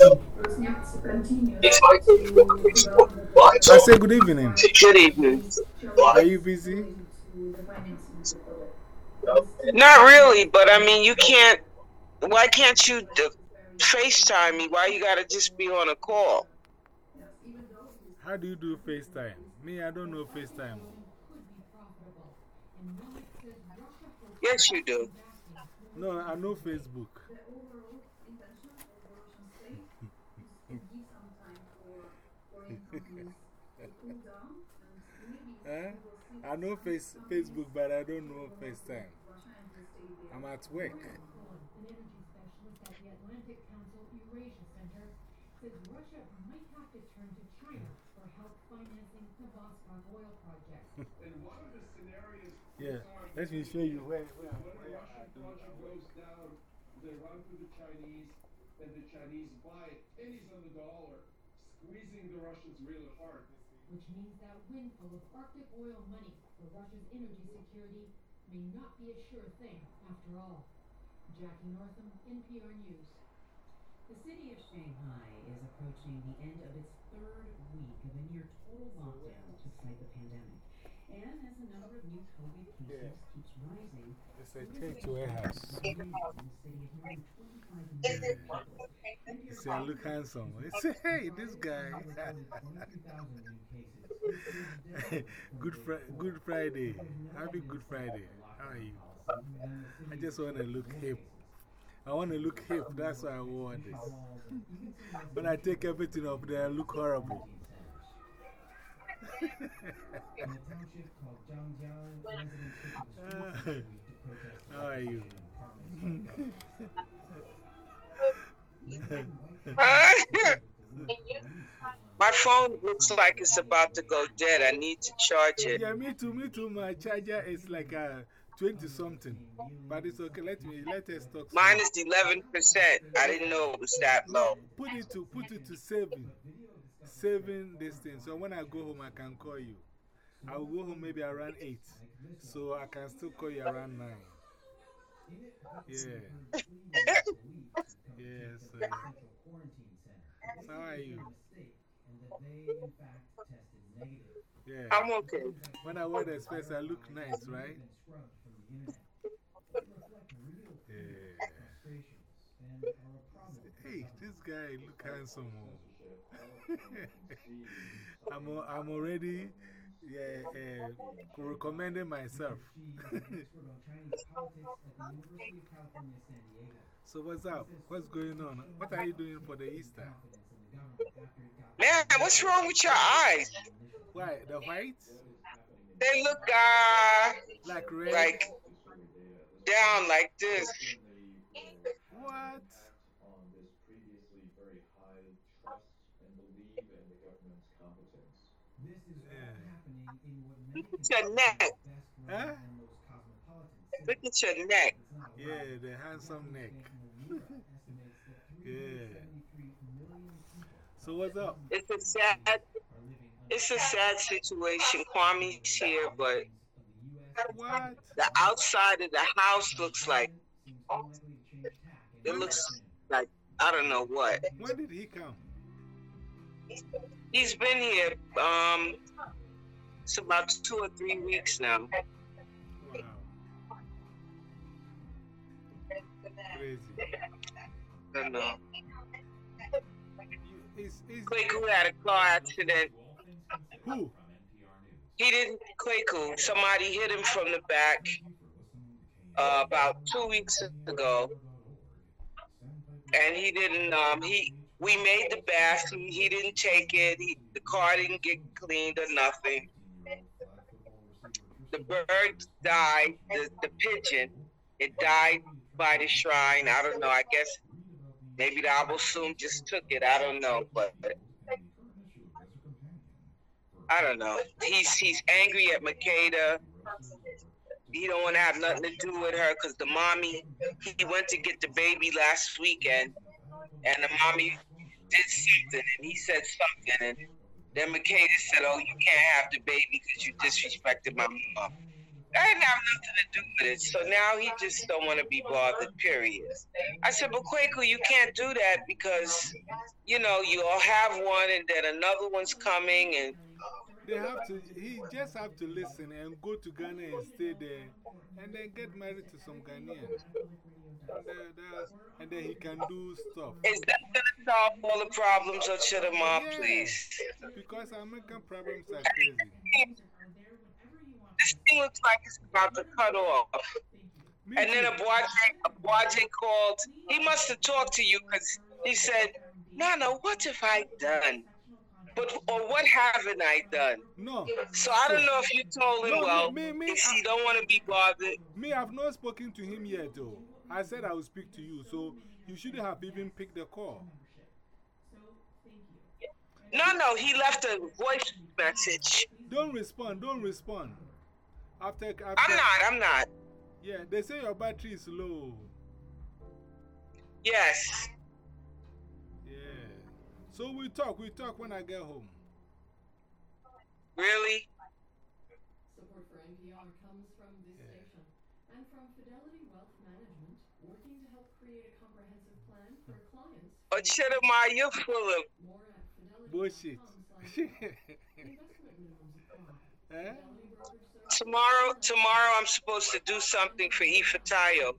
I say good evening. Good evening. Are you busy? Not really, but I mean, you can't. Why can't you FaceTime me? Why you gotta just be on a call? How do you do FaceTime? Me, I don't know FaceTime. Yes, you do. No, I know Facebook. Eh? I know face, Facebook, but I don't know FaceTime. I'm at work. says Russia might have to turn to China for help financing the Vostok oil project. And one of the scenarios Yeah, let me show you where. where, when where Russian project goes down, they run to the Chinese, and the Chinese buy pennies on the dollar, squeezing the Russians really hard. Which means that windfall of Arctic oil money for Russia's energy security may not be a sure thing after all. Jackie Northam, NPR News. The city of Shanghai is approaching the end of its third week of a near total lockdown to fight the pandemic. And as the number of new COVID cases keeps rising, It's a church warehouse. The city of more than 25 million people. You say, I look handsome. I say, hey, this guy. good, fri good Friday. Happy Good Friday. How are you? I just want to look hip. I want to look hip. That's why I wore this. When I take everything off there, I look horrible. How are you? My phone looks like it's about to go dead. I need to charge it. Yeah, me too, me too. My charger is like a 20 something. But it's okay. Let me, let us talk. Mine is 11%. I didn't know it was that low. Put it to, put it to saving. Saving this thing. So when I go home, I can call you. I will go home maybe around 8. So I can still call you around 9. Yeah. Yes. So how are you? Yeah. I'm okay. When I wear the specs, I look nice, right? Yeah. Hey, this guy look handsome. oh. I'm, I'm already yeah, uh, recommending myself. so, what's up? What's going on? What are you doing for the Easter? Man, what's wrong with your eyes? Why? The white? They look uh, Like red? like down like this. what? On this previously very high trust and believe in the government's competence. Yeah. Look at your neck. Huh? Look at your neck. Yeah, the handsome neck. yeah. So, what's up? It's a sad, it's a sad situation. Kwame's here, but What? the outside of the house looks like it looks like I don't know what. When did he come? He's been here. Um, it's about two or three weeks now. Wow. Crazy. I know. You- Is, is, Kwaku had a car accident. who? He didn't. Kwaku. Somebody hit him from the back uh, about two weeks ago, and he didn't. Um, he we made the bath. He, he didn't take it. He, the car didn't get cleaned or nothing. The bird died. The, the pigeon, it died by the shrine. I don't know. I guess maybe the Abosom just took it. I don't know, but I don't know. He's he's angry at Makeda. He don't want to have nothing to do with her because the mommy. He went to get the baby last weekend, and the mommy did something, and he said something, and then Makeda said, "Oh, you can't have the baby because you disrespected my mom." I didn't have nothing to do with it. So now he just don't want to be bothered, period. I said, but Kwaku, you can't do that because, you know, you all have one and then another one's coming and They have to, he just have to listen and go to Ghana and stay there and then get married to some Ghanaians. And then, and then he can do stuff. is that going to solve all the problems of Chittamar, Yeah. please? Because American problems are crazy. This thing looks like it's about to cut off. Me And then too. Abuaje, Abuaje called. He must have talked to you because he said, Nana, what have I done? But or what haven't I done? No, So I don't know if you told him, No, well, me- me- if he don't want to be bothered. me, I've not spoken to him yet, though. I said I will speak to you, so you shouldn't have even picked the call. No, no, he left a voice message. Don't respond, don't respond. After, after, I'm not, I'm not. Yeah, they say your battery is low. Yes. Yeah. So we talk, we talk when I get home. Really? Support for NPR comes from this station and from Fidelity Wealth Management, working to help create a comprehensive plan for clients. But Chittamar, you're full of. Bullshit. fidelity.com/investment minimums apply. eh? Fidelity Brokerage Services- Tomorrow, tomorrow I'm supposed to do something for Ifetayo.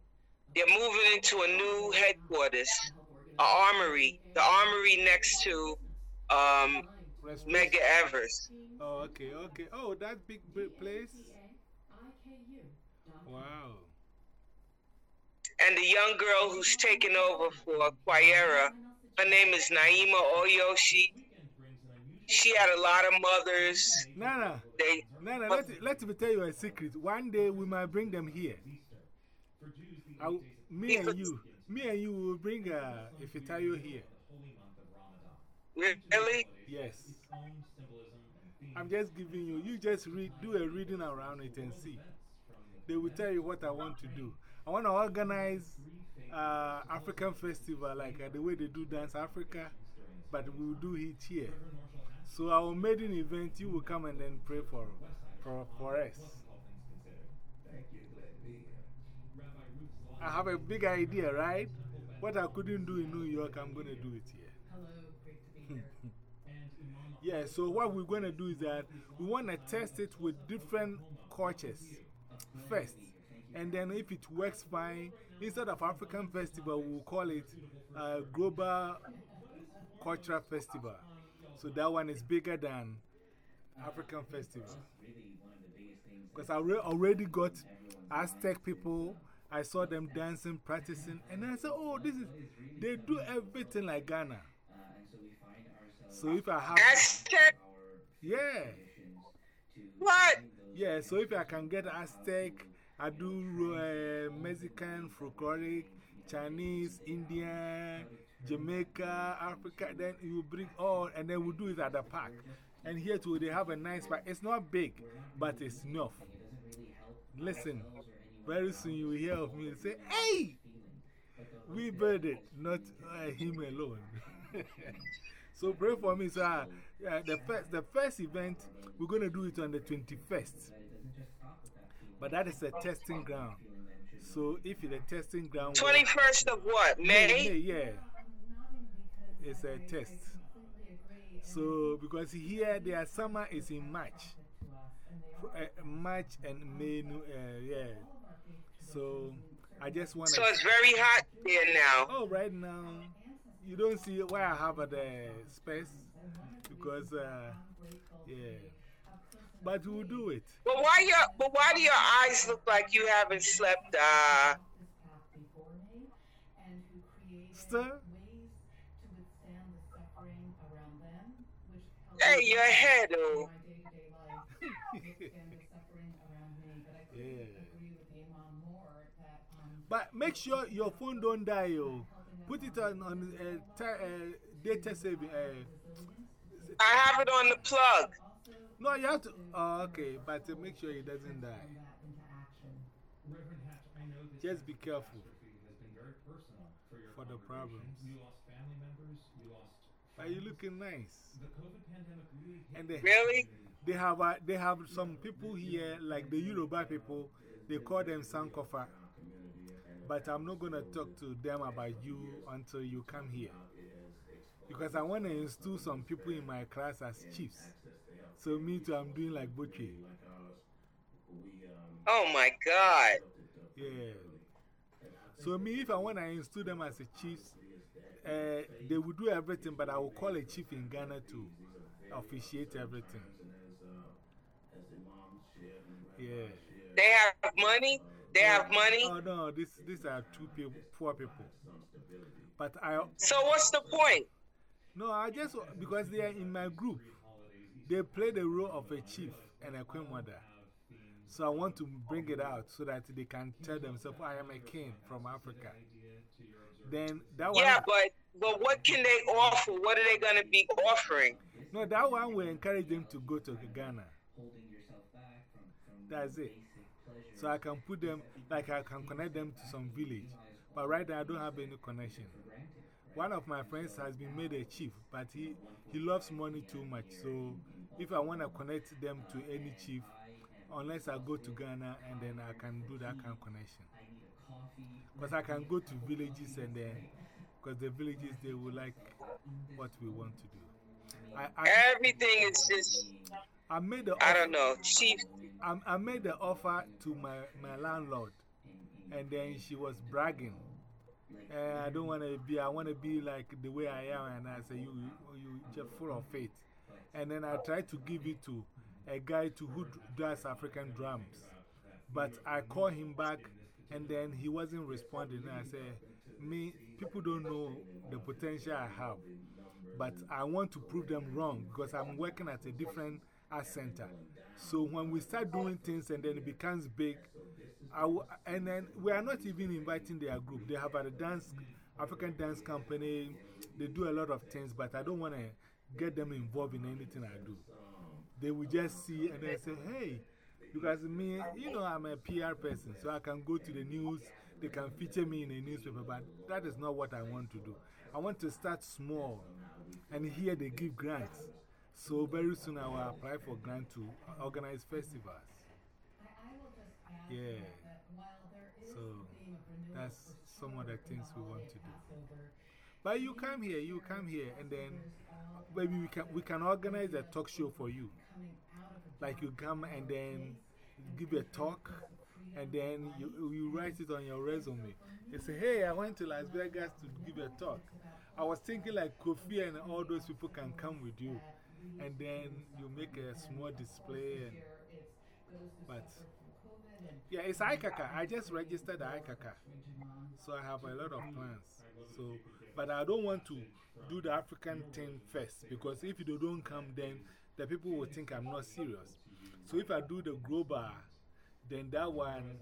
They're moving into a new headquarters, a armory, the armory next to um, Medgar Evers. Oh, okay, okay. Oh, that big, big place? Wow. And the young girl who's taking over for Quayera, her name is Naima Oyoshi. She had a lot of mothers. Nana, They Nana, let, let me tell you a secret. One day we might bring them here. I me and you, me and you will bring uh, Ifetayo here. really Yes. I'm just giving you, you just read, do a reading around it and see. They will tell you what I want to do. I want to organize uh, African festival like uh, the way they do Dance Africa, but we will do it here. So our maiden event, you will come and then pray for, for, for us. I have a big idea, right? What I couldn't do in New York, I'm going to do it here. Hello, great to be here. Yeah, so what we're going to do is that we want to test it with different cultures first. And then if it works fine, instead of African Festival, we'll call it uh, Global Cultural Festival. So that one is bigger than African Festival. Because I already got Aztec people. I saw them dancing, practicing, and I said, oh, this is, they do everything like Ghana. So if I have, Aztec. yeah, What? yeah, so if I can get Aztec, I do uh, Mexican, folkloric, Chinese, Indian, Jamaica, Africa, then you bring all, and then we do it at the park. And here too, they have a nice park. It's not big, but it's enough. Listen, very soon you will hear of me and say, Hey, we built it, not uh, him alone. so pray for me, sir. The, first, the first event, we're going to do it on the 21st. But that is a testing ground. So if it's a testing ground, 21st of what? May, May? yeah. It's a test. So, because here their summer is in March. Uh, March and May, uh, yeah. So, I just want to. So it's very hot there now. Oh, right now, you don't see why I have the space because, uh, yeah. But we'll do it. But why your but why do your eyes look like you haven't slept? Uh, Stir? hey, your head, oh. Yeah. But make sure your phone don't die. Oh. Put it on, on uh, uh, data saving. Uh, I have it on the plug. No, you have to. Oh, okay, but uh, make sure he doesn't die. Just be careful for the problems. But you looking nice. And they, Really? they, have, uh, they have some people here, like the Yoruba people, they call them Sankofa. But I'm not going to talk to them about you until you come here. Because I want to install some people in my class as chiefs. So, me too, I'm doing like Butchie. Oh my God. Yeah. So, me, if I want to install them as a chief, uh, they will do everything, but I will call a chief in Ghana to officiate everything. Yeah. They have money. They have money. Oh, no, this, these are two people, poor people. But I, So what's the point? no, I just, because they are in my group, they play the role of a chief and a queen mother. So I want to bring it out so that they can tell themselves, I am a king from Africa. Then that one, Yeah, but but what can they offer? What are they going to be offering? no, that one will encourage them to go to Ghana. That's it. So I can put them, like I can connect them to some village. But right now I don't have any connection. One of my friends has been made a chief, but he, he loves money too much. So if I want to connect them to any chief, unless I go to Ghana and then I can do that kind of connection. Because I can go to villages and then, because the villages, they will like what we want to do. I, I, Everything is just I made the I don't know. Chief. I, I made the offer to my, my landlord, and then she was bragging. Uh, I don't want to be, I want to be like the way I am. And I said, you, you, you just full of faith. And then I try to give it to a guy to who does African drums. But I call him back, and then he wasn't responding. And I said, me, people don't know the potential I have. But I want to prove them wrong because I'm working at a different art center. So when we start doing things and then it becomes big, and then we are not even inviting their group. They have a dance, African dance company. They do a lot of things, but I don't want to get them involved in anything I do. They will just see and then say, hey, because me, you know, I'm a PR person, so I can go to the news, they can feature me in a newspaper, but that is not what I want to do. I want to start small, and here they give grants. So very soon I will apply for grant to organize festivals. Yeah. So that's some of the things we want to do. But you come here, you come here, and then maybe we can, we can organize a talk show for you. Like you come and then give a talk, and then you, you write it on your resume. You say, hey, I went to Las Vegas to give a talk. I was thinking like Kofi and all those people can come with you. And then you make a small display. And, but yeah, it's ICACA. I just registered ICACA. So I have a lot of plans. So, but I don't want to do the African thing first because if you don't come, then the people will think I'm not serious. So if I do the global, then that one,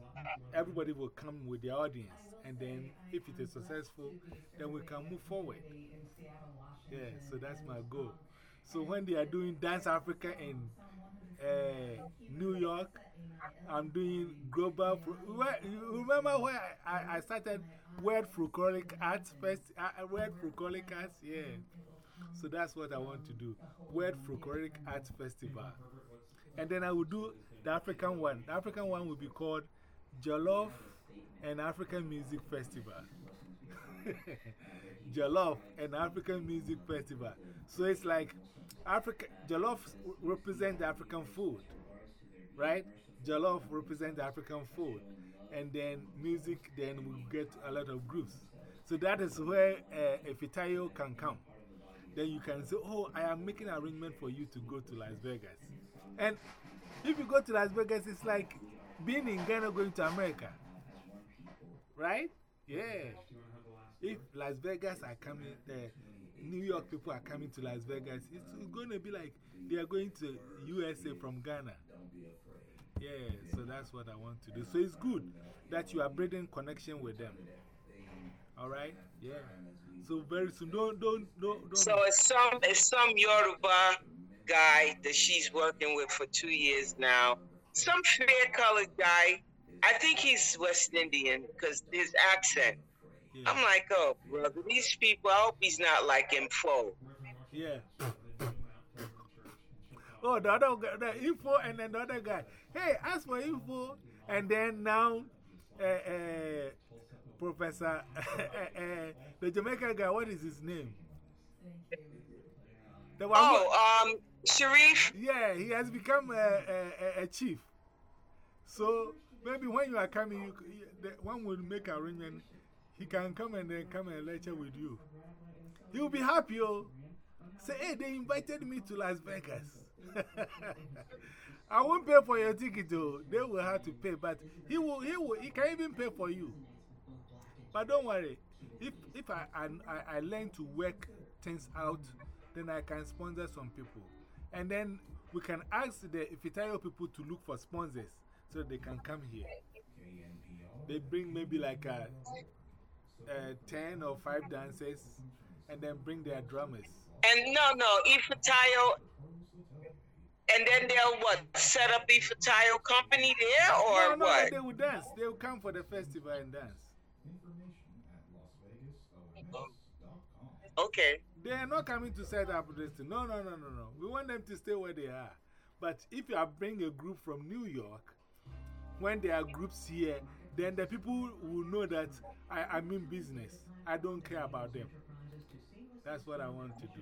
everybody will come with the audience. And then if it is successful, then we can move forward. Yeah, so that's my goal. So when they are doing Dance Africa in uh, New York, I'm doing global. You remember where I, I started World Folkloric Arts Fest? Uh, World Folkloric Arts? Yeah. So that's what I want to do. World Folkloric Arts Festival. And then I will do the African one. The African one will be called Jollof and African Music Festival. Jollof and African Music Festival. So it's like Africa, Jollof represents African food, right? Jollof represent the African food. And then music, then we get a lot of groups. So that is where uh, Ifetayo can come. Then you can say, Oh, I am making an arrangement for you to go to Las Vegas. And if you go to Las Vegas, it's like being in Ghana going to America. Right? Yeah. If Las Vegas are coming, the New York people are coming to Las Vegas, it's going to be like they are going to USA from Ghana. Yeah, so that's what I want to do. So it's good that you are building connection with them. All right? Yeah. So very soon, don't, don't, don't. don't So it's some it's some Yoruba guy that she's working with for two years now. Some fair colored guy. I think he's West Indian because his accent. yeah. I'm like, oh, brother, these people, I hope he's not like Info. Yeah. Oh, the other guy, the info, and then the other guy. Hey, ask for info. And then now, uh, uh, Professor, uh, the Jamaican guy, what is his name? The one who- Oh, um, Sharif. yeah, he has become a, a, a, a chief. So maybe when you are coming, you, the one will make arrangement. He can come and then come and lecture with you. He will be happy. Oh. Say, hey, they invited me to Las Vegas. I won't pay for your ticket, though. They will have to pay, but he will, he will, he can even pay for you. But don't worry. If, if I, I, I- learn to work things out, then I can sponsor some people. And then we can ask the Ifitayo people to look for sponsors so they can come here. They bring maybe like a, a 10 or 5 dancers and then bring their drummers. And no, no, Ifatayo. And then they'll what? Set up Ifetayo company there or no, no, what? they will dance. They will come for the festival and dance. Information at Las Okay. They are not coming to set up this thing. No, no, no, no, no. We want them to stay where they are. But if you are bringing a group from New York, when there are groups here, then the people will know that I, I mean business. I don't care about them. That's what I want to do.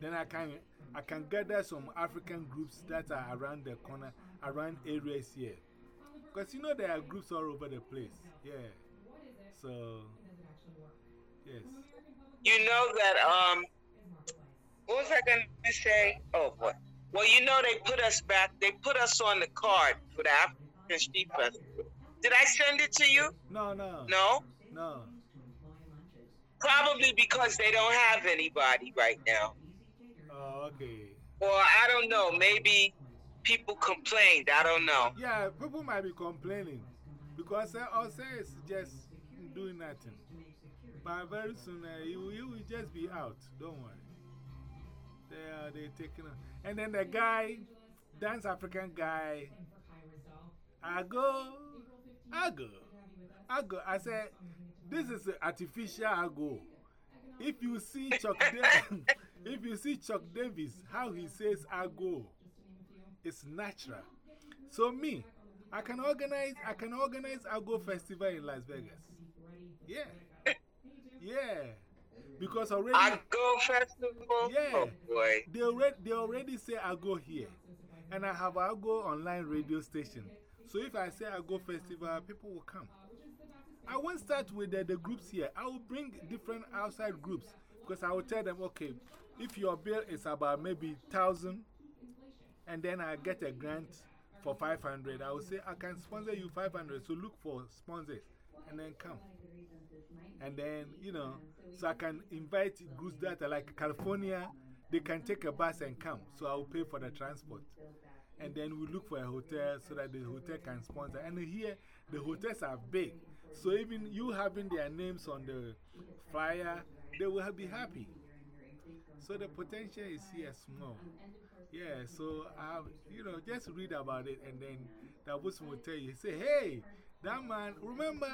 Then I can, I can gather some African groups that are around the corner, around areas here. Because you know there are groups all over the place. Yeah. So, yes. You know that, um, what was I going to say? Oh, boy. Well, you know they put us back, they put us on the card for the African Street Festival. Did I send it to you? No, no. No? No. Probably because they don't have anybody right now. Oh, okay. Or I don't know, maybe people complained. I don't know. Yeah, people might be complaining because uh, also is just doing nothing. But very soon, uh, you, will- you will just be out. Don't worry. They are they taking on. And then the guy, dance African guy, I go, I go, I go. I said, this is artificial I go. If you see Chuck if you see Chuck Davis, how he says I go, it's natural. So me, I can organize, I can organize I go festival in Las Vegas. Yeah. Yeah. Because already, I go festival? Yeah. Oh, boy. they already, they already say I go here. And I have a go online radio station. So if I say I go festival, people will come. I won't start with the, the groups here. I will bring different outside groups because I will tell them, okay, if your bill is about maybe 1000 and then I get a grant for 500, I will say, I can sponsor you 500. So look for sponsors and then come. And then, you know, so I can invite groups that are like California, they can take a bus and come. So I will pay for the transport. And then we look for a hotel so that the hotel can sponsor. And here, the hotels are big. So even you having their names on the flyer, they will be happy. So the potential is here small. Yeah, so I, you know, just read about it and then that person will tell you, say, hey, that man, remember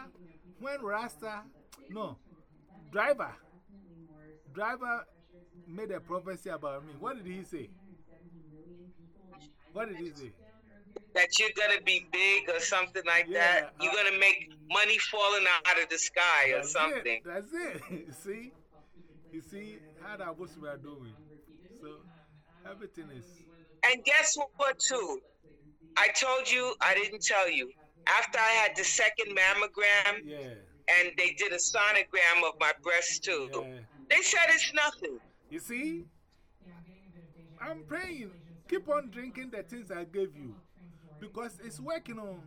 when Rasta, no, driver, driver made a prophecy about me. What did he say? What did he say? That you're going to be big or something like Yeah, that. You're uh, going to make money falling out of the sky or something. It, that's it. see? You see was we are doing. So everything is. And guess what, too? I told you, I didn't tell you. After I had the second mammogram Yeah. and they did a sonogram of my breast, too, Yeah. they said it's nothing. You see? I'm praying. Keep on drinking the things I gave you. Because it's working on.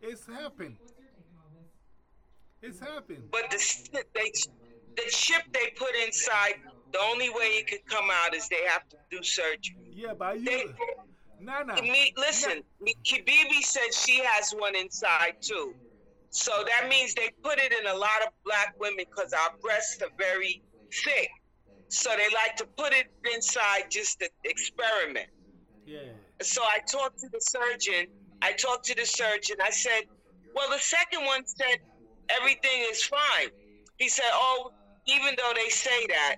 It's helping. It's helping. But the, they, the chip they put inside, the only way it could come out is they have to do surgery. Yeah, but They, you. Nana. me, listen, Kibibi said she has one inside too. So that means they put it in a lot of black women because our breasts are very thick. So they like to put it inside just to experiment. Yeah. So I talked to the surgeon. I talked to the surgeon. I said, well, the second one said everything is fine. He said, oh, even though they say that,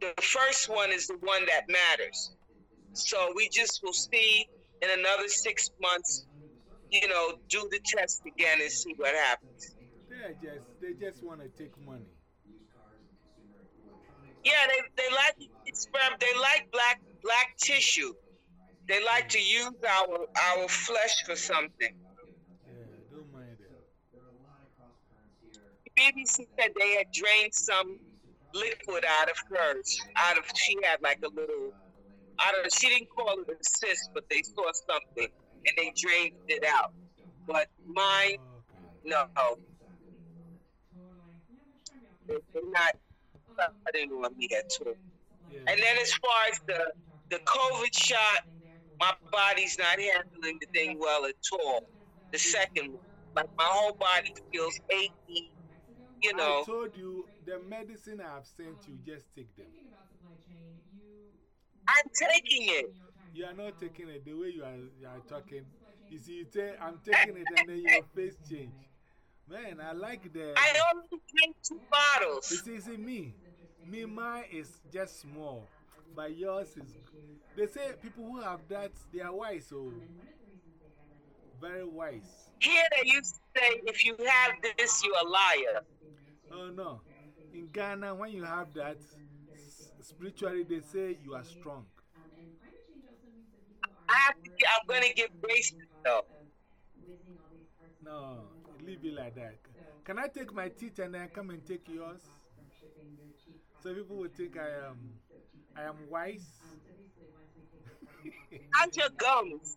the first one is the one that matters. So we just will see in another six months, you know, do the test again and see what happens. They just, they just want to take money. Yeah, they, they like. They like black black tissue. They like to use our our flesh for something. Yeah, don't mind it. BBC said they had drained some liquid out of hers. Out of she had like a little. I don't. She didn't call it a cyst, but they saw something and they drained it out. But mine, no, they're trying to be they're optimistic. not. I didn't want me at all. Yeah. And then as far as the the COVID shot, my body's not handling the thing well at all. The second, one, like my whole body feels achy. You I told you the medicine I have sent you, just take them. Thinking about supply chain, you I'm taking it. You are not taking it the way you are, you are talking. You see, you say, I'm taking it, and then your face change. Man, I like the. I only drink two You bottles. see, you see, me, me, mine is just small, but yours is. They say people who have that, they are wise, so very wise. Here they used to say, if you have this, you're a liar. Oh no, in Ghana, when you have that, spiritually they say you are strong. I to. get- I'm gonna give grace though. No, leave it like that. Can I take my teeth and then come and take yours? So people will think I am, I am wise. How's your gums?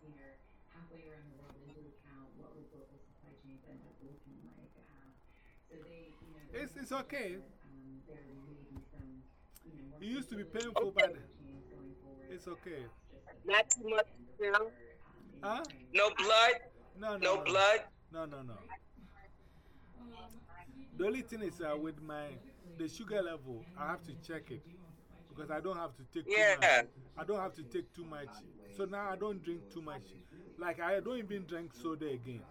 It's, it's okay. It used to be painful, but it's okay. Not too much. Know? Huh? No blood. No, no. No blood. No, no, no. The only thing is uh, with my the sugar level, I have to check it because I don't have to take too much. I don't have to take too much. So now I don't drink too much. Like I don't even drink soda again.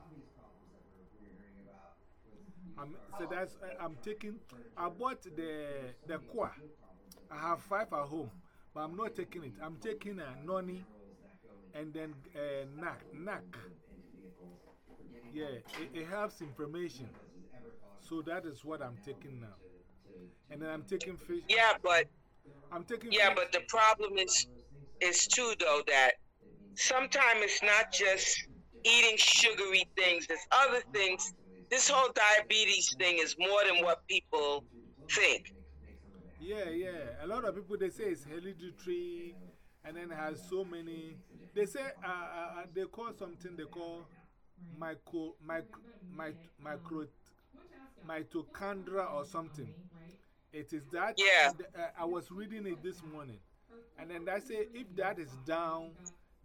I'm, so that's I'm taking. I bought the the qua. I have five at home, but I'm not taking it. I'm taking a noni and then uh, knack knack. Yeah, it, it helps information. So that is what I'm taking now. And then I'm taking fish. Yeah, but I'm taking yeah, fish. but the problem is, is too though that sometimes it's not just eating sugary things. There's other things. This whole diabetes thing is more than what people think. Yeah, yeah. A lot of people they say it's hereditary and then has so many. They say uh, uh, uh, they call something they call micro, micro, micro, mitochondria or something. It is that. Yeah. uh, I was reading it this morning. And then they say if that is down,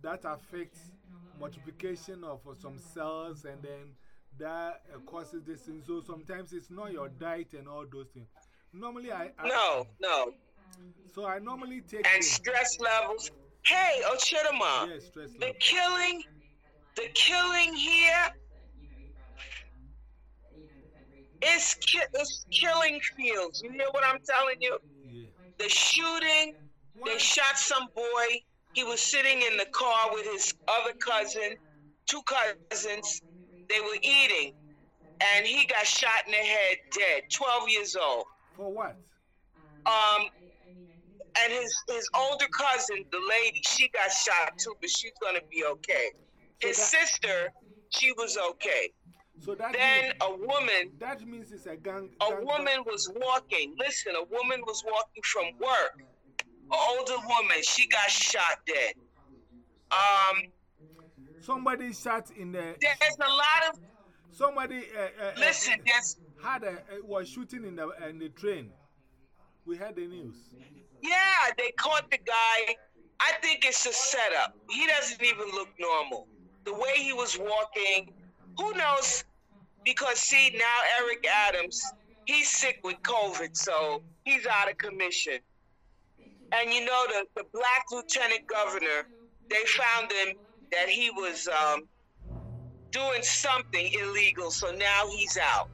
that affects multiplication of some cells and then that uh, causes this thing. So sometimes it's not your diet and all those things. Normally, I. I No, no. So I normally take. And stress levels. Hey, Ochidama, Yeah, stress the level. killing, the killing here is ki it's killing fields. You hear what I'm telling you? Yeah. The shooting, they shot some boy. He was sitting in the car with his other cousin, two cousins. They were eating, and he got shot in the head, dead, 12 years old. For what? Um, and his his older cousin, the lady, she got shot too, but she's gonna be okay. His So that- sister, she was okay. So that Then means, a woman, that means it's a gang. a gang- woman was walking. Listen, a woman was walking from work. An older woman, she got shot dead. Um, Somebody shot in the. there's a lot of Somebody uh, uh, uh, listen. There's had a, uh, was shooting in the, in the train. We had the news. yeah, they caught the guy. I think it's a setup. He doesn't even look normal. The way he was walking, who knows? Because see now Eric Adams, he's sick with COVID, so he's out of commission. And you know the, the black lieutenant governor, they found him that he was um, doing something illegal, so now he's out.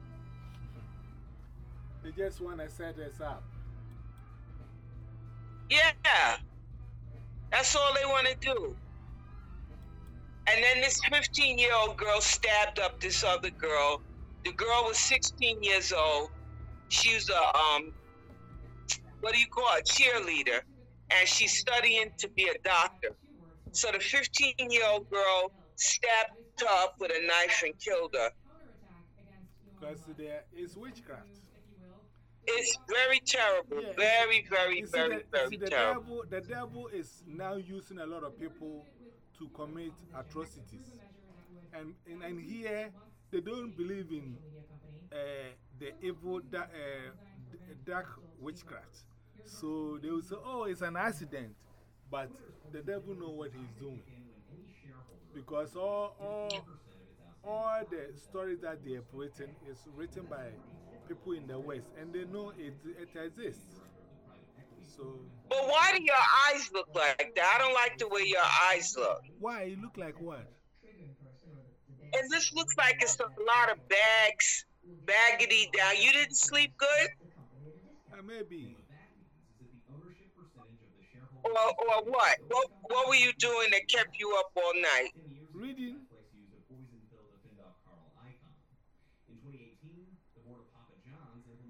They just want to set us up. Yeah. That's all they want to do. And then this 15 year old girl stabbed up this other girl. The girl was 16 years old. She was a, um, what do you call it, cheerleader. And she's studying to be a doctor. So the 15 year old girl stabbed her up with a knife and killed her. Because there is witchcraft. It's very terrible. Yeah, Very, very, very, the, very the, terrible. devil, the devil is now using a lot of people to commit atrocities. And, and, and here, they don't believe in uh, the evil da uh, dark witchcraft. So they will say, oh, it's an accident. But the devil know what he's doing. Because all, all, all the stories that they have written is written by people in the West. And they know it, it exists. So, But why do your eyes look like that? I don't like the way your eyes look. why? You look like what? And this looks like it's a lot of bags, baggity down. You didn't sleep good? Uh, maybe. Or, or what? what? What were you doing that kept you up all night? Reading.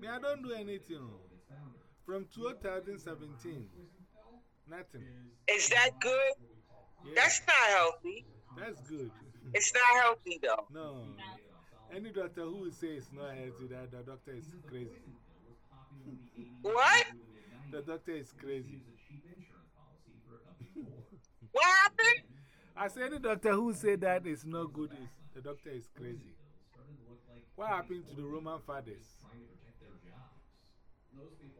Me, I don't do anything. From 2017. Nothing. Is that good? Yeah, That's not healthy. that's good. It's not healthy though. no. Any doctor who will say it's not healthy, that the doctor is crazy. What? The doctor is crazy. What happened? I say the doctor who said that is not good, is, the doctor is crazy. What happened to the Roman fathers?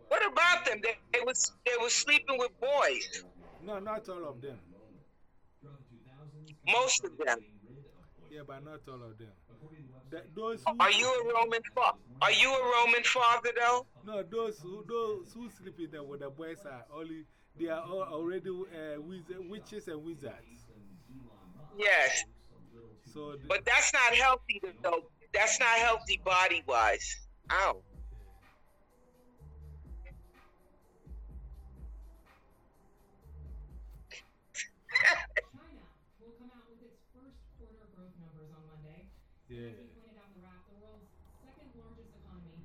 What about them? They, they was they were sleeping with boys. No, not all of them. Most of them. Yeah, but not all of them. The, those who, Are you a Roman fa- Are you a Roman father though? No, those who, those who sleep with the, with the boys are only, they are all already uh, witches and wizards. Yes, So, the, but that's not healthy though. That's not healthy body wise. Ow. China will come out with its first quarter growth numbers on Monday. yeah. As we pointed out in the wrap, the world's second largest economy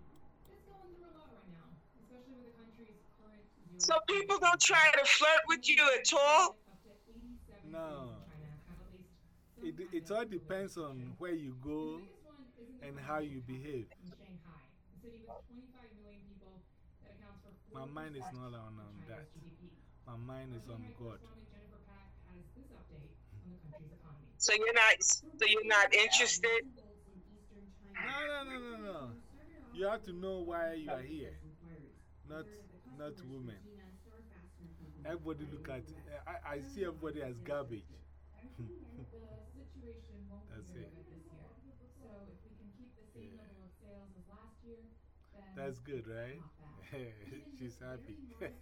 is going through a lot right now, especially with the country's current zero. So people don't try to flirt with you at all. Up to 87 No. cities in China have at least some It, it all depends on where you go The biggest one is in the and how you behave. in city with 25 million people accounts for My 40% mind is not on, on of that. My mind is on God. correspondent Jennifer Pak has this update on the country's economy. So you're not. So you're not interested. No, no, no, no, no. You have to know why you are here, not, not women. Everybody look at, I, I see everybody as garbage. The situation won't That's be very it. good this year. So if we can keep the same level of sales as last year, That's good, right? She's happy.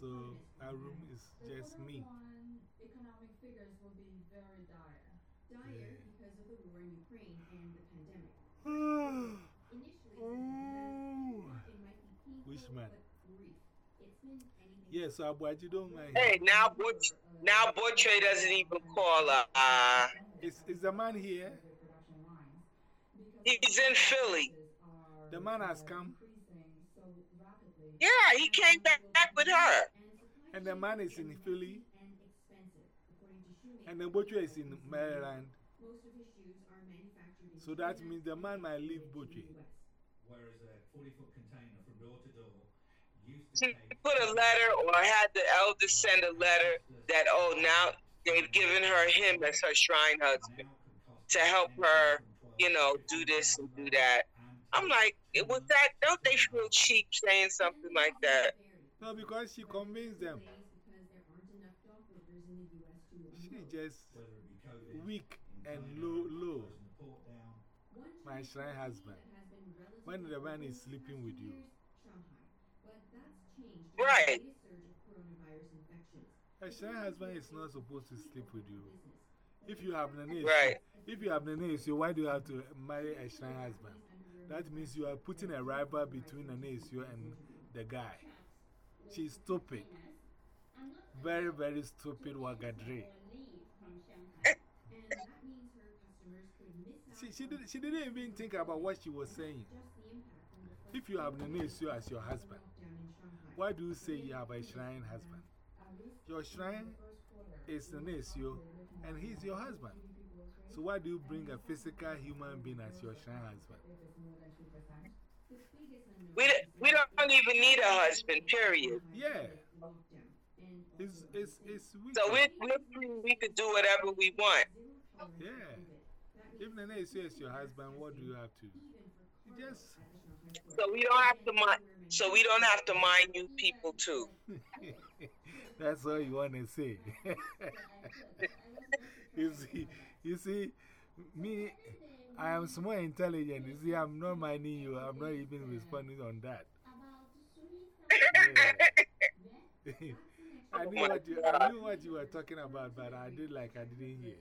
so, our room is just me. economic figures will be very dire. Dire because of the war in Ukraine and the pandemic. Initially, Ooh. it might be painful, Which man? but brief. It's been anything yeah, so Abuaji don't mind. Hey, now Butch. Now Butcher doesn't even call her. Uh, Is, is the man here? he's in Philly. The man has come. Yeah, he came back, back with her. And the man is in Philly. And the butcher is in Maryland. Most of his shoes are manufactured in So that means the man might leave butcher. Whereas a 40 foot container from door to door used to She take put a letter or had the elders send a letter that, oh, now they've given her him as her shrine husband to help her, you know, do this and do that. I'm like, it was that, don't they feel cheap saying something like that? No, because she convinced them. She just whether it be COVID, weak and low, low. closing the. My shrine husband. When the man is sleeping with you. Right. A shrine husband is not supposed to sleep with you. If you have an issue, Right. if you have an issue, why do you have to marry a shrine husband? That means you are putting a rival between Anesio and the guy. She's stupid. Very, very stupid Wagadre. She, she, did, she didn't even think about what she was saying. If you have Nanesio as your husband, why do you say you have a shrine husband? Your shrine is Nanesio and he's your husband. So why do you bring a physical human being as your shrine husband? We, don't- we don't even need a husband, period. Yeah. It's, it's, it's. So we're free. We could do whatever we want. Yeah. If Nanesio is your husband, what do you have to? You just. So we don't have to mind. So we don't have to mind you people too. That's all you want to say. you see, you see, me, I am small intelligent. You see, I'm not minding you. I'm not even responding on that. Yeah. I, knew what you, I knew what you were talking about, but I did like I didn't hear.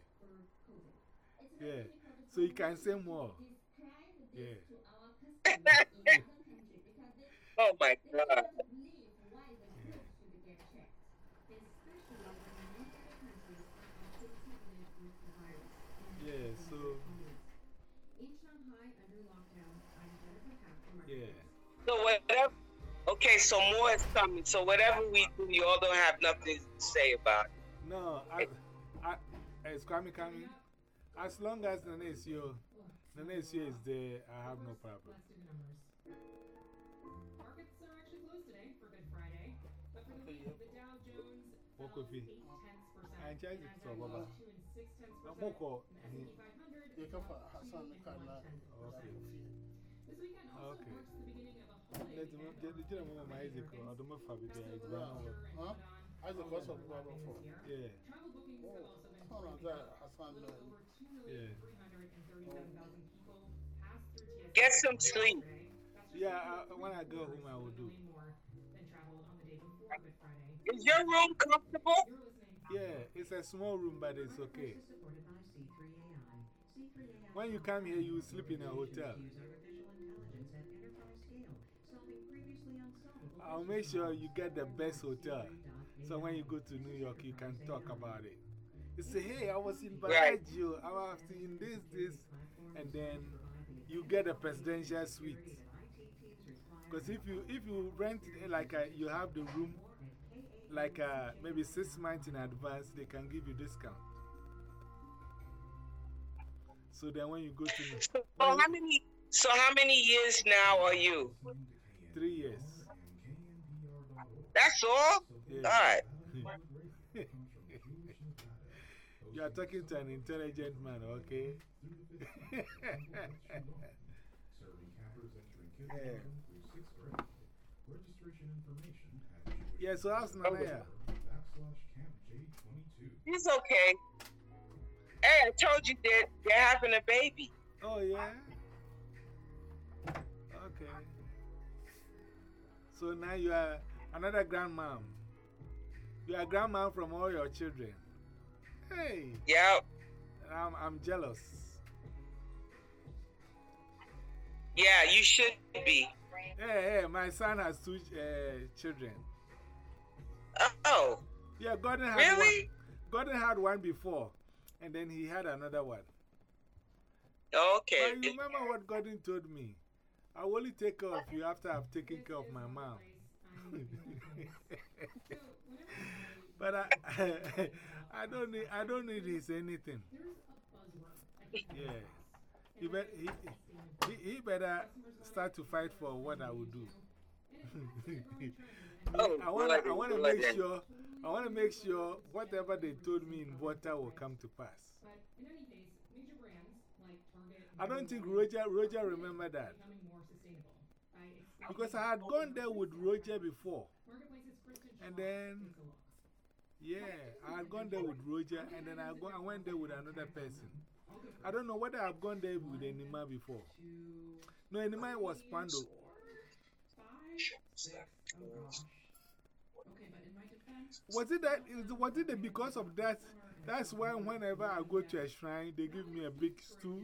Yeah. So you can say more. Yeah. Oh my God. Yeah, so, In Shanghai, under lockdown, I'm Jennifer Pak from yeah. So whatever. Okay, so more is coming. So whatever we do, you all don't have nothing to say about. it. No, I, I, is Kwame coming? As long as Nanesio, Nanesio is there, I have no problem. Jones What fell could be? eight tenths percent. I the charge it for Baba. two and six tenths percent. Moko, and the S&P 500 You fell can Hassan Kala. Okay. This weekend also Okay. marks the beginning of a holiday Let me weekend. get the gentleman, my Isaac, or the more Fabi there. It's one hour. Huh? I just got some for. Yeah, Travel bookings have also been Hold on, picking that up, Hassan. over 2,337,000 people passed through TSA Get some sleep. yesterday. That's just yeah I, when I go home, I will do. more than traveled on the day before Good Friday. Is your room comfortable? Yeah, it's a small room, but it's okay. supported by C3AI. C3AI When you come here, you sleep in a hotel. use artificial intelligence at enterprise scale, solving previously unsolvable I'll make sure you get the best hotel. So when you go to New York, you can talk about it. You say, hey, I was in. Bellagio, I was in this, this, and then you get a presidential suite. Because if you, if you rent it like a, you have the room like uh maybe six months in advance, they can give you discount. So then when you go to So how many? So how many years now are you? three years, That's all. yeah. All right. you are talking to an intelligent man, okay? yeah. Yeah, so how's Nanaya? He's okay. Hey, I told you that they're having a baby. Oh, yeah? Okay. So now you are another grandmom. You are grandma from all your children. Hey, Yep. I'm, I'm jealous. Yeah, you should be. Hey, hey, my son has two uh, children. Oh, Yeah, Gordon had Really? one. Gordon had one before, and then he had another one. okay. But you remember what Gordon told me? I will only take care of you after I've taken care of my mom. but I, I, don't need, I don't need his anything. Yeah. He, bet, he, he, he better start to fight for what I will do. Oh, I want to I good, wanna make sure I want to make sure whatever they told me in water will come to pass. In case, brands like Target I don't think Roger Roger remember that becoming more sustainable by expanding because I had gone there with Roger before. And then- takes a look. Yeah, I had gone there with Roger and then I, go, I went there with another person. I don't know whether I've gone there with Enima before. No, Enima was Pando. Gosh. Okay, but in my defense, Was it that? Was it that because of that? That's why whenever I go to a shrine, they give me a big stool.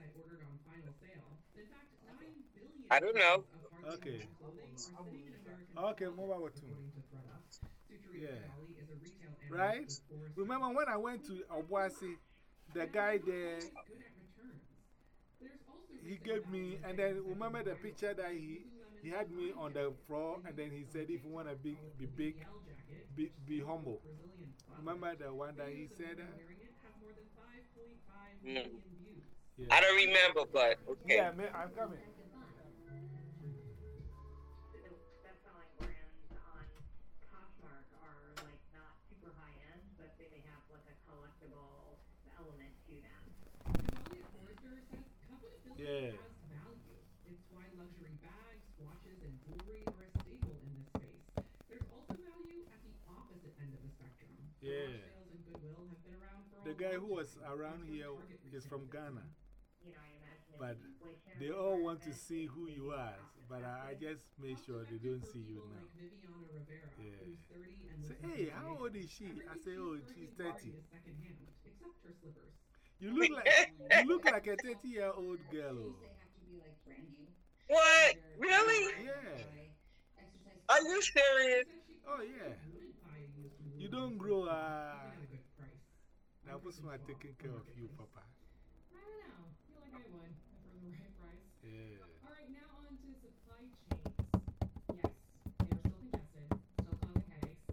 I ordered on final sale. In fact, now I don't know. Okay. Okay, move over to. Yeah. Right? Remember when I went to Obuasi, the guy there, he gave me, and then remember the picture that he, he had me on the floor, and then he said, if you want to be, be big, be, be humble. Remember the one that he said that? Mm. Yeah. I don't remember, but okay. Yeah, man, I'm coming. Guy who was around here is from Ghana, You know, I imagine but they all want to see who you are. But I, I just make sure they don't see you now. Like Viviana Rivera, Yeah. who's 30 and Say, hey, how old is she? I say, oh, she's 30. Is secondhand, except her slippers. You look like, you look like a 30 year old girl. What? Really? Yeah. Are you serious? Oh, yeah. Wouldn't buy a used Louis You don't grow, uh, at a good price. That was my taking care of you, Papa. I don't know. feel like I would for the right price. Yeah. All right, now on to supply chains. Yes, they are still congested, still causing headaches.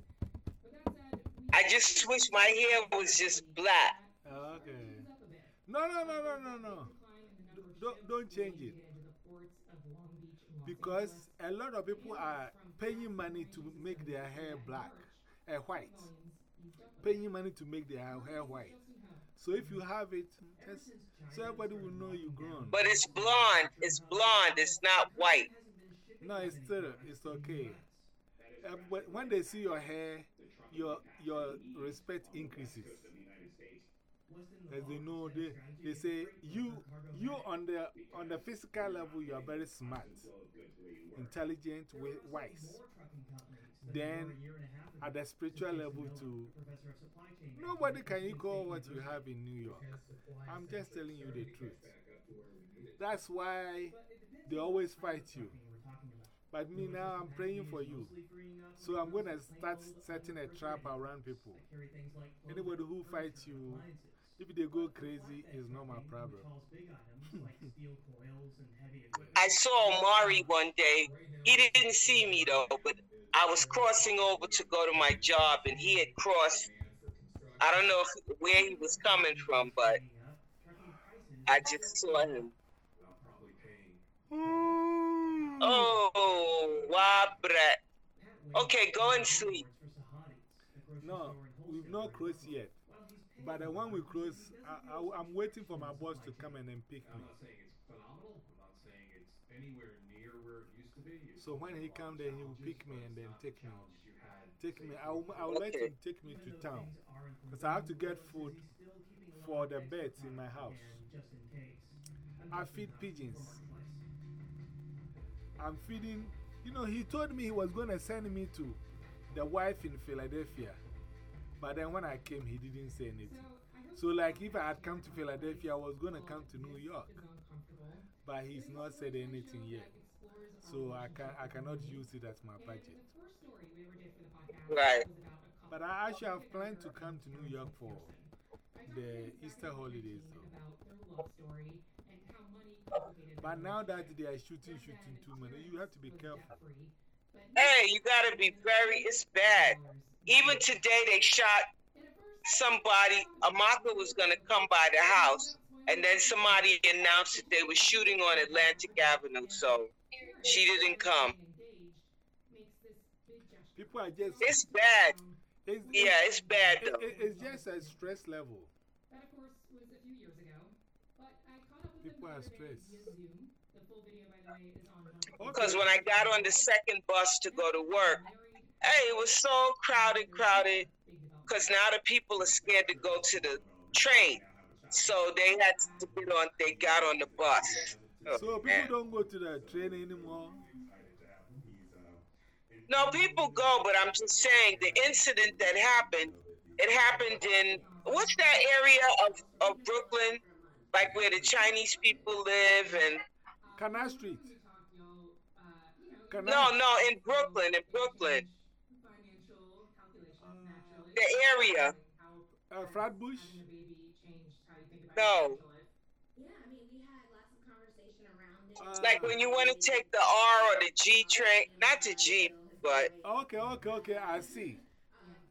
But that said, we I just wish my hair was just black. Okay. ease up a bit. No, no, no, no, no, no. Decline in the number of Don't, don't change it. into the ports of Long Beach and Los Because a lot of people are paying money to make their hair black, uh, white. Volumes eased up a bit. Paying money to make their hair white. So if you have it, just so everybody will know you grown. But it's blonde. It's blonde. It's not white. No, it's still, it's okay. Uh, but when they see your hair, your, your respect increases. As they know, they, they say, you, you on the, on the physical level, you are very smart, intelligent, wise. Then, at the spiritual level, too, nobody can equal what you have in New York. I'm just telling you the truth. That's why they always fight you. But me now, I'm praying for you. So I'm going to start setting a trap around people. Anybody who fights you, if they go crazy, is not my problem. I saw Omari one day. He didn't see me though, but I was crossing over to go to my job, and he had crossed. I don't know if, where he was coming from, but I just saw him. Oh, Brett. Okay, go and sleep. No, we've not closed yet. But the one we close, I, I, I'm waiting for my boss to come and then pick me. not saying it's phenomenal. I'm not saying it's anywhere near where it used to be. It's So when he comes, then he will pick me and then take me. Take me. I will, I will let him take me to town. Because I have to get food for the birds in my house. I feed pigeons. I'm feeding. You know, he told me he was going to send me to the wife in Philadelphia. But then when I came, he didn't say anything. So, like, if I had come to Philadelphia, I was going to come to New York. But he's not said anything yet. So, I, can, I cannot use it as my budget. Right. But I actually have planned to come to New York for the Easter holidays. Though. But now that they are shooting, shooting too many, you have to be careful. Hey, you gotta be very. It's bad. Even today, they shot somebody. Amaka was gonna come by the house, and then somebody announced that they were shooting on Atlantic Avenue, so she didn't come. People are just. It's bad. It's, Yeah, it's bad it- though. it- it's just a stress level. That, of course, was a few years ago. But I caught up with People them are the other day stressed. via The full video, by the way, is on Okay. Because when I got on the second bus to go to work, hey, it was so crowded, crowded. Because now the people are scared to go to the train, so they had to get on. They got on the bus. So people man. don't go to that train anymore. No, people go, but I'm just saying the incident that happened. It happened in what's that area of, of Brooklyn, like where the Chinese people live, and Canal Street. Can No, no, in Brooklyn, in Brooklyn. Financial calculations, naturally. The area. How Uh, Flatbush? having a baby changed how you think about No. your financial life. Yeah, I mean, we had lots of conversation around it. It's like when you want to take the R or the G train, not the G, but Okay, okay, okay, I see.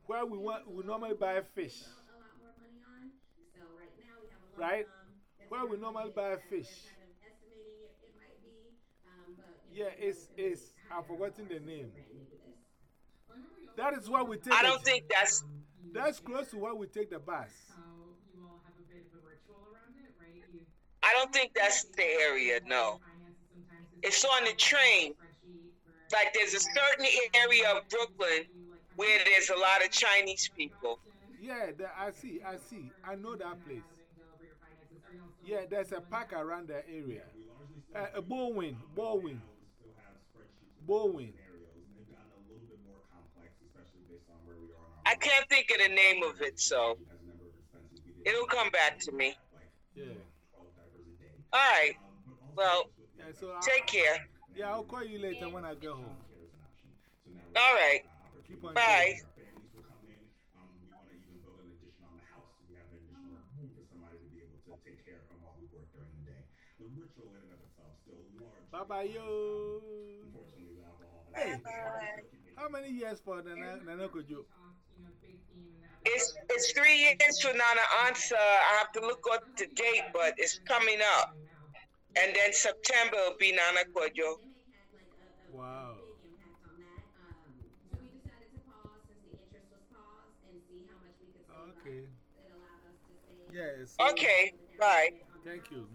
Where we want, we normally buy fish. a lot more money on. So right now we have a lump Right? sum that's Where we normally buy fish. They're kind of estimating it, it might be. But, you know, Yeah, it's, it's, I've forgotten the name. brand new to this. That is where we take I don't think that's. That's close to where we take the bus. How you all have a bit of a ritual around it, right? You I don't think that's the area. No, finances sometimes is it's on the train. Like there's a certain area of Brooklyn where there's a lot of Chinese people. Yeah, the, I see, I see. I know that place. Yeah, there's a park around that area. Uh, a Bowling, Bowling, still have spreadsheets of Bowling. scenarios, and they've gotten a little bit more complex, especially based on where we are in our I can't think of the name of it, so has a number of expenses. We did it'll come back to me. Yeah. 12 diapers a day. All right. Well, Yeah, so take care. Yeah, I'll call you later when I get home. care is an option. So now All right. Bye. our families will come in. We want to even build an addition on the house. We have an additional room for somebody to be able to take care of while we work during the day. The ritual in and of itself still large. Bye bye, yo. Unfortunately, the alcohol. Hey, how many years for the Nanakojo? It's it's three years for Nana Answer. I have to look up the date, but it's coming up. And then September will be Nana Kojo. Pandemic had like a, a Wow. big impact on that. Um, so we